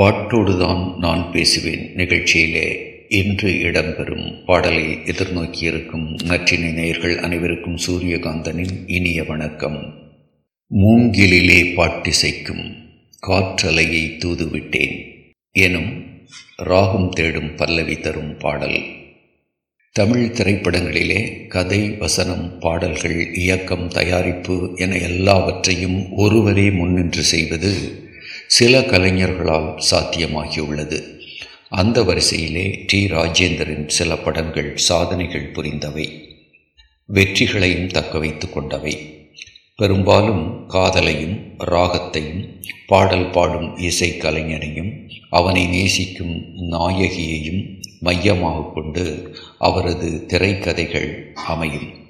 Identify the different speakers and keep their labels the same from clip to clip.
Speaker 1: பாட்டோடுதான் நான் பேசுவேன் நிகழ்ச்சியிலே. இன்று இடம்பெறும் பாடலை எதிர்நோக்கியிருக்கும் நற்றினை நேயர்கள் அனைவருக்கும் சூரியகாந்தனின் இனிய வணக்கம். மூங்கிலிலே பாட்டிசைக்கும் காற்றலையை தூதுவிட்டேன் எனும் ராகம் தேடும் பல்லவி தரும் பாடல். தமிழ் திரைப்படங்களிலே கதை வசனம் பாடல்கள் இயக்கம் தயாரிப்பு என எல்லாவற்றையும் ஒருவரே முன்னின்று செய்வது சில கலைஞர்களால் சாத்தியமாகியுள்ளது. அந்த வரிசையிலே டி. ராஜேந்தரின் சில படங்கள் சாதனைகள் புரிந்தவை. வெற்றிகளையும் தக்க வைத்து கொண்டவை. பெரும்பாலும் காதலையும் ராகத்தையும் பாடல் பாடும் இசை கலைஞனையும் அவனை நேசிக்கும் நாயகியையும் மையமாக கொண்டு அவரது திரைக்கதைகள் அமையும்.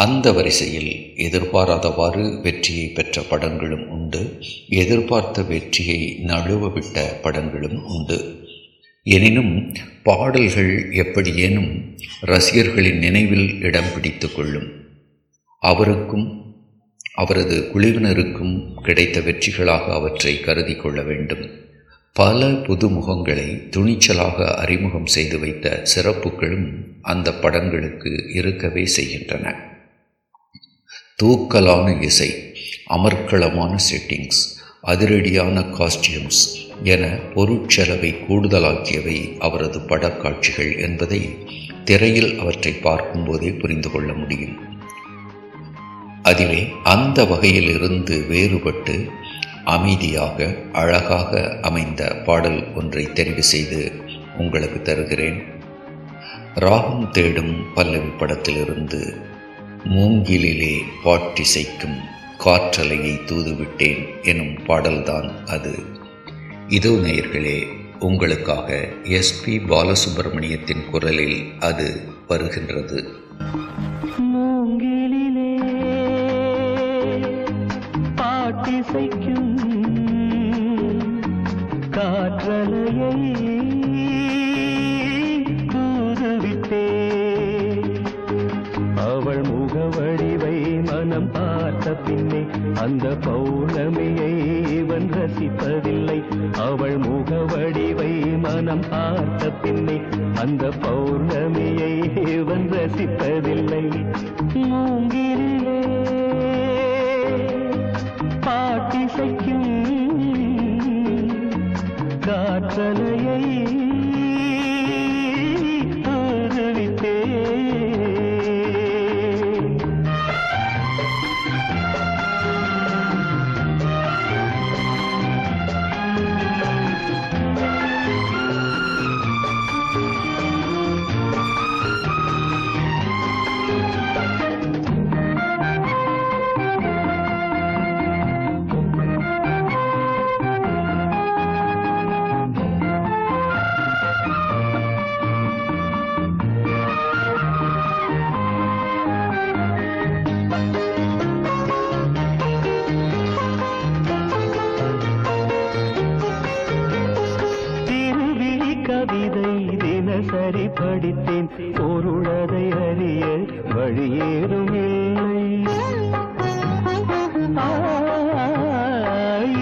Speaker 1: அந்த வரிசையில் எதிர்பாராதவாறு வெற்றியை பெற்ற படங்களும் உண்டு. எதிர்பார்த்த வெற்றியை நழுவவிட்ட படங்களும் உண்டு. எனினும் பாடல்கள் எப்படியேனும் ரசிகர்களின் நினைவில் இடம் பிடித்து கொள்ளும். அவருக்கும் அவரது குழுவினருக்கும் கிடைத்த வெற்றிகளாக அவற்றை கருதி கொள்ள வேண்டும். பல புதுமுகங்களை துணிச்சலாக அறிமுகம் செய்து வைத்த சிறப்புகளும் அந்த படங்களுக்கு இருக்கவே செய்கின்றன. தூக்கலான இசை அமர்க்களமான செட்டிங்ஸ் அதிரடியான காஸ்டியூம்ஸ் என பொருட்செலவை கூடுதலாக்கியவை அவரது படக்காட்சிகள் என்பதை திரையில் அவற்றை பார்க்கும்போதே புரிந்து கொள்ள முடியும். அதிலே அந்த வகையிலிருந்து வேறுபட்டு அமைதியாக அழகாக அமைந்த பாடல் ஒன்றை தெரிவு செய்து உங்களுக்கு தருகிறேன். ராகம் தேடும் பல்லவி படத்திலிருந்து மூங்கிலிலே பாட்டிசைக்கும் காற்றலையை தூதுவிட்டேன் எனும் பாடல்தான் அது. இதோ நேயர்களே உங்களுக்காக எஸ்பி பாலசுப்பிரமணியத்தின் குரலில் அது வருகின்றது.
Speaker 2: மூங்கிலிலே பாட்டிசைக்கும் காற்றலையை அந்த பௌர்ணமியை இவன் ரசிப்பதில்லை. அவள் முகவடிவை மனம் பார்த்த பின்னே அந்த பௌர்ணமியை இவன் ரசிப்பதில்லை. மூங்கிலே பாட்டிசைக்கும் காற்றலையை தினசரி படித்தேன். பொருளதை அறிய வழியேதும் இல்லை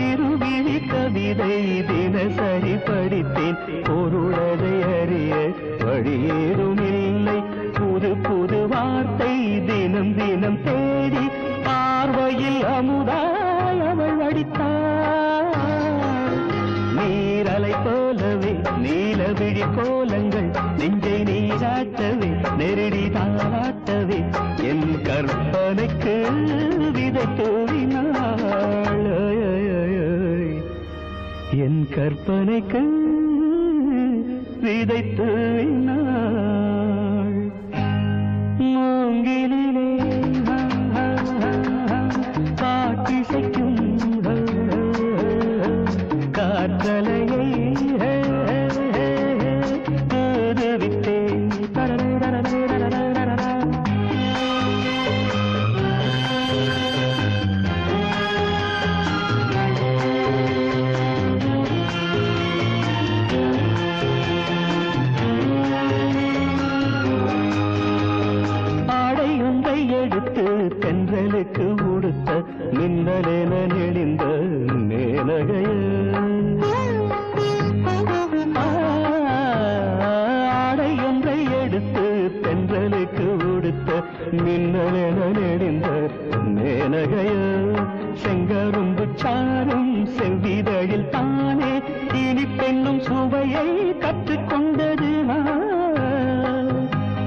Speaker 2: இருவிழி கவிதை தினசரி படித்தேன். பொருளதை அறிய வழியேதும் இல்லை புது புது வார்த்தை தினம் தினம் தேடி பார்வையில் அமுதாய் அவள் வடித்தாள். நீரலை போலவே நீலவிழி போல நெருடி தாட்டவே என் கற்பனைக்கு விதை தூவினாள் என் கற்பனைக்கு விதை தூவினாள் மூங்கிலே காட்டிசைக்கும் காற்றலையை கேட்டு தென்றலுக்கு உடுத்த மின்னலேன நெளிந்த மேலகையில். ஆடை ஒன்றை எடுத்து தென்றலுக்கு உடுத்த மின்னலேன நெளிந்த மேலகையில். செங்கரும்பு சாரும் செவ்விதழில் தானே இனி பெண்ணும் சுவையை கற்றுக்கொண்டது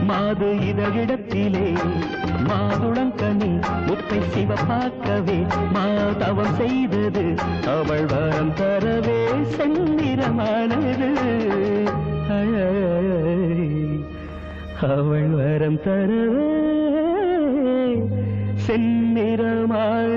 Speaker 2: மாது இதழிடத்திலே மாதுளங்கனி முத்தை சிவப்பாக்கவே மாதவம் செய்தது. அவள் வரம் தரவே செந்நிறமானது. அவள் வரம் தரவே செந்நிறமானது.